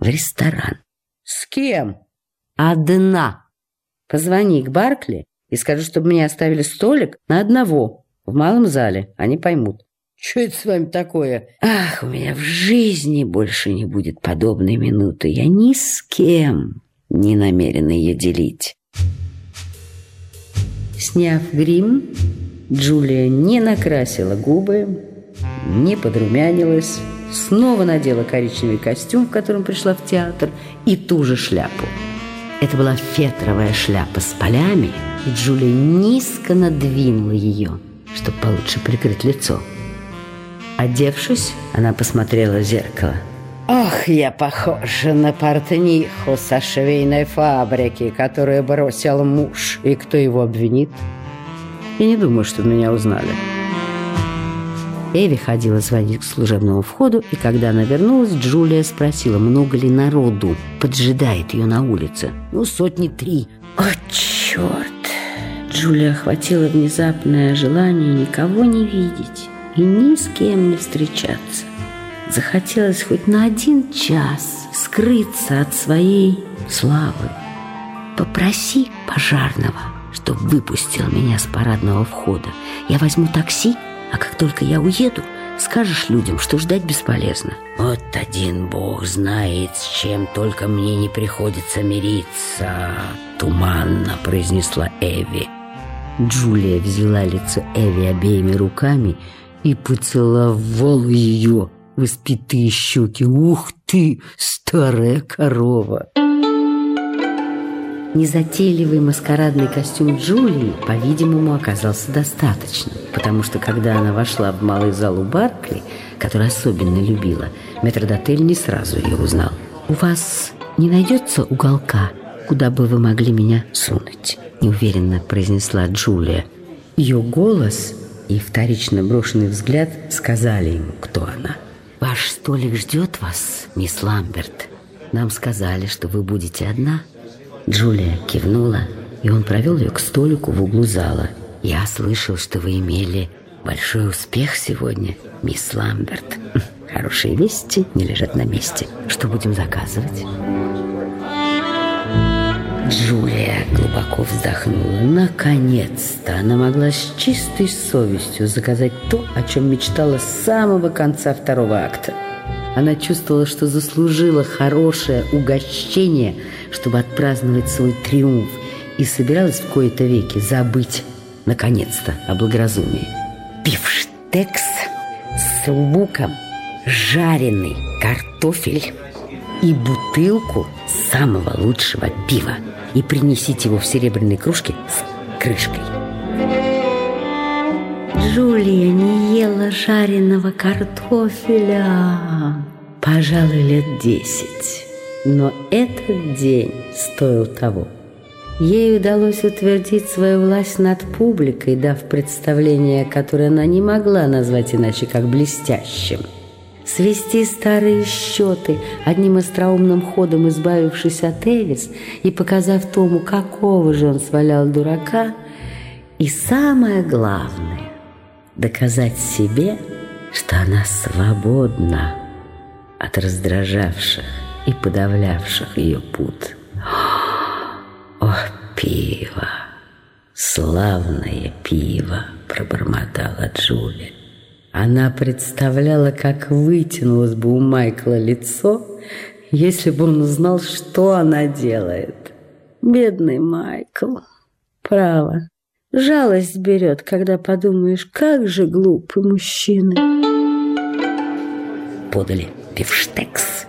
в ресторан. С кем? Одна. Позвони к Баркли и скажи, чтобы мне оставили столик на одного в малом зале. Они поймут. Что это с вами такое? Ах, у меня в жизни больше не будет подобной минуты. Я ни с кем не намерена ее делить. Сняв грим, Джулия не накрасила губы, не подрумянилась, снова надела коричневый костюм, в котором пришла в театр, и ту же шляпу. Это была фетровая шляпа с полями, и Джулия низко надвинула ее, чтобы получше прикрыть лицо. Одевшись, она посмотрела в зеркало. Ах, я похожа на портниху со швейной фабрики, которую бросил муж. И кто его обвинит? Я не думаю, что меня узнали. Эви ходила звонить к служебному входу, и когда она вернулась, Джулия спросила, много ли народу поджидает ее на улице. Ну, сотни три. О, черт! Джулия охватила внезапное желание никого не видеть и ни с кем не встречаться. Захотелось хоть на один час скрыться от своей славы. Попроси пожарного, чтоб выпустил меня с парадного входа. Я возьму такси, а как только я уеду, скажешь людям, что ждать бесполезно. Вот один бог знает, с чем только мне не приходится мириться, туманно произнесла Эви. Джулия взяла лицо Эви обеими руками и поцеловал ее в испитые щеки. «Ух ты, старая корова!» Незатейливый маскарадный костюм Джулии, по-видимому, оказался достаточным, потому что, когда она вошла в малый зал у Баркли, который особенно любила, метрдотель не сразу ее узнал. «У вас не найдется уголка, куда бы вы могли меня сунуть?» неуверенно произнесла Джулия. Ее голос и вторично брошенный взгляд сказали ему, кто она. «Ваш столик ждет вас, мисс Ламберт. Нам сказали, что вы будете одна». Джулия кивнула, и он провел ее к столику в углу зала. «Я слышал, что вы имели большой успех сегодня, мисс Ламберт. Хорошие вести не лежат на месте. Что будем заказывать?» Джулия глубоко вздохнула. Наконец-то она могла с чистой совестью заказать то, о чем мечтала с самого конца второго акта. Она чувствовала, что заслужила хорошее угощение, чтобы отпраздновать свой триумф, и собиралась в кои-то веки забыть, наконец-то, о благоразумии. Пивштекс с луком, жареный картофель и бутылку самого лучшего пива и принесите его в серебряной кружке с крышкой. Джулия не ела жареного картофеля, пожалуй, лет десять. Но этот день стоил того. Ей удалось утвердить свою власть над публикой, дав представление, которое она не могла назвать иначе, как блестящим – свести старые счеты, одним остроумным ходом избавившись от Элис и показав Тому, какого же он свалял дурака, и самое главное – доказать себе, что она свободна от раздражавших и подавлявших ее пут. О, пиво! Славное пиво! пробормотала Джулия. Она представляла, как вытянулось бы у Майкла лицо, если бы он узнал, что она делает. Бедный Майкл. Право. Жалость берет, когда подумаешь, как же глупы мужчины. Подали бифштекс.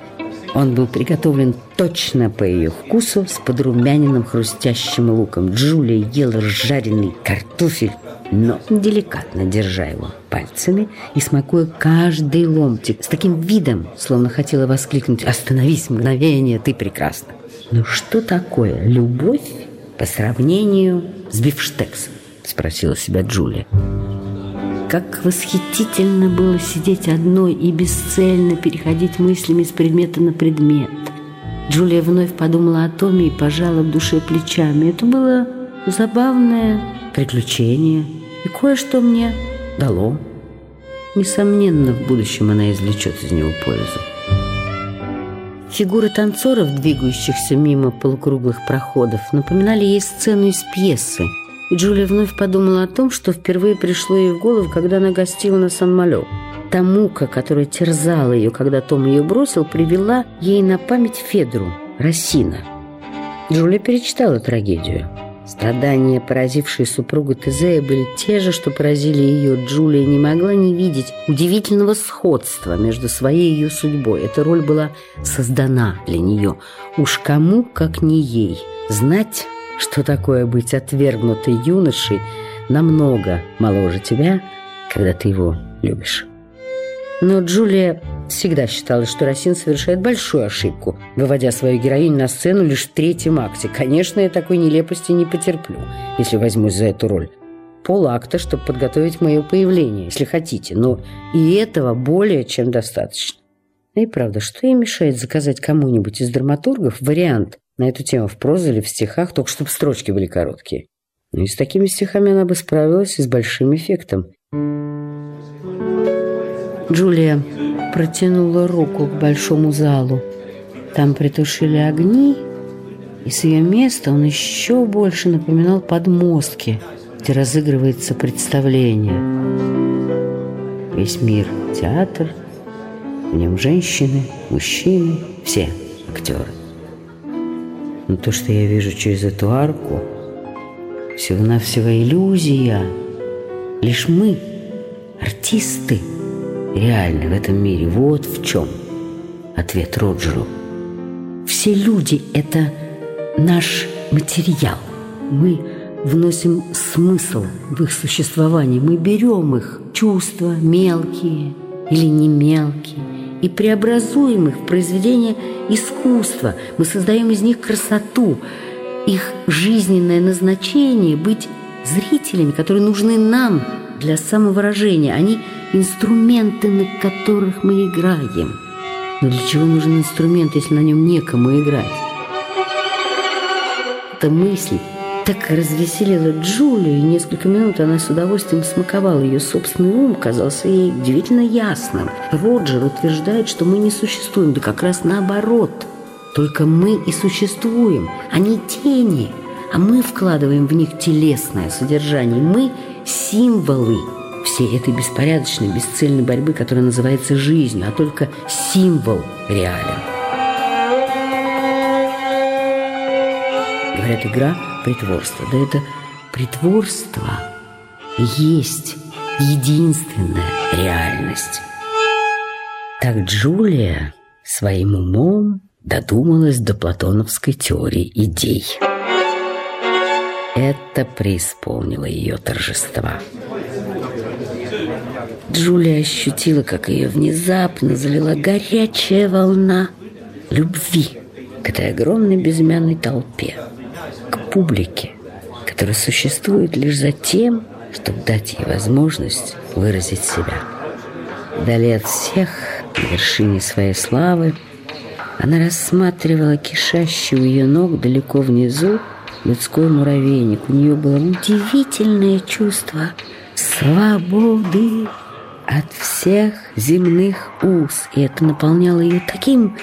Он был приготовлен точно по ее вкусу с подрумяненным хрустящим луком. Джулия ела жареный картофель но деликатно держа его пальцами и смакуя каждый ломтик с таким видом, словно хотела воскликнуть «Остановись, мгновение, ты прекрасна!» «Ну что такое любовь по сравнению с бифштексом?» – спросила себя Джулия. Как восхитительно было сидеть одной и бесцельно переходить мыслями с предмета на предмет. Джулия вновь подумала о Томе и пожала в душе плечами. Это было забавное приключение – и кое-что мне дало. Несомненно, в будущем она извлечет из него пользу. Фигуры танцоров, двигающихся мимо полукруглых проходов, напоминали ей сцену из пьесы. И Джулия вновь подумала о том, что впервые пришло ей в голову, когда она гостила на Сан-Малё. Та мука, которая терзала ее, когда Том ее бросил, привела ей на память Федру, Рассина. Джулия перечитала трагедию. Страдания, поразившие супругу Тезея, были те же, что поразили ее. Джулия не могла не видеть удивительного сходства между своей и ее судьбой. Эта роль была создана для нее. Уж кому, как не ей, знать, что такое быть отвергнутой юношей, намного моложе тебя, когда ты его любишь. Но Джулия всегда считала, что Росин совершает большую ошибку, выводя свою героиню на сцену лишь в третьем акте. Конечно, я такой нелепости не потерплю, если возьмусь за эту роль. Пол акта, чтобы подготовить мое появление, если хотите, но и этого более чем достаточно. И правда, что ей мешает заказать кому-нибудь из драматургов вариант на эту тему в прозе или в стихах, только чтобы строчки были короткие? Ну и с такими стихами она бы справилась и с большим эффектом. Джулия протянула руку к большому залу. Там притушили огни, и с ее места он еще больше напоминал подмостки, где разыгрывается представление. Весь мир – театр, в нем женщины, мужчины, все актеры. Но то, что я вижу через эту арку, всего-навсего иллюзия. Лишь мы, артисты – реальны в этом мире. Вот в чем ответ Роджеру. Все люди – это наш материал. Мы вносим смысл в их существование. Мы берем их чувства, мелкие или не мелкие, и преобразуем их в произведение искусства. Мы создаем из них красоту. Их жизненное назначение – быть зрителями, которые нужны нам для самовыражения. Они – инструменты, на которых мы играем. Но для чего нужен инструмент, если на нем некому играть? Эта мысль так развеселила Джулию, и несколько минут она с удовольствием смаковала ее собственный ум, казался ей удивительно ясным. Роджер утверждает, что мы не существуем, да как раз наоборот. Только мы и существуем, они тени, а мы вкладываем в них телесное содержание. Мы – символы, всей этой беспорядочной, бесцельной борьбы, которая называется жизнью, а только символ реален. Говорят, игра – притворство. Да это притворство есть единственная реальность. Так Джулия своим умом додумалась до платоновской теории идей. Это преисполнило ее торжества. Джулия ощутила, как ее внезапно залила горячая волна любви к этой огромной безымянной толпе, к публике, которая существует лишь за тем, чтобы дать ей возможность выразить себя. Вдали от всех, на вершине своей славы, она рассматривала кишащий у ее ног далеко внизу людской муравейник. У нее было удивительное чувство свободы от всех земных уз, и это наполняло ее таким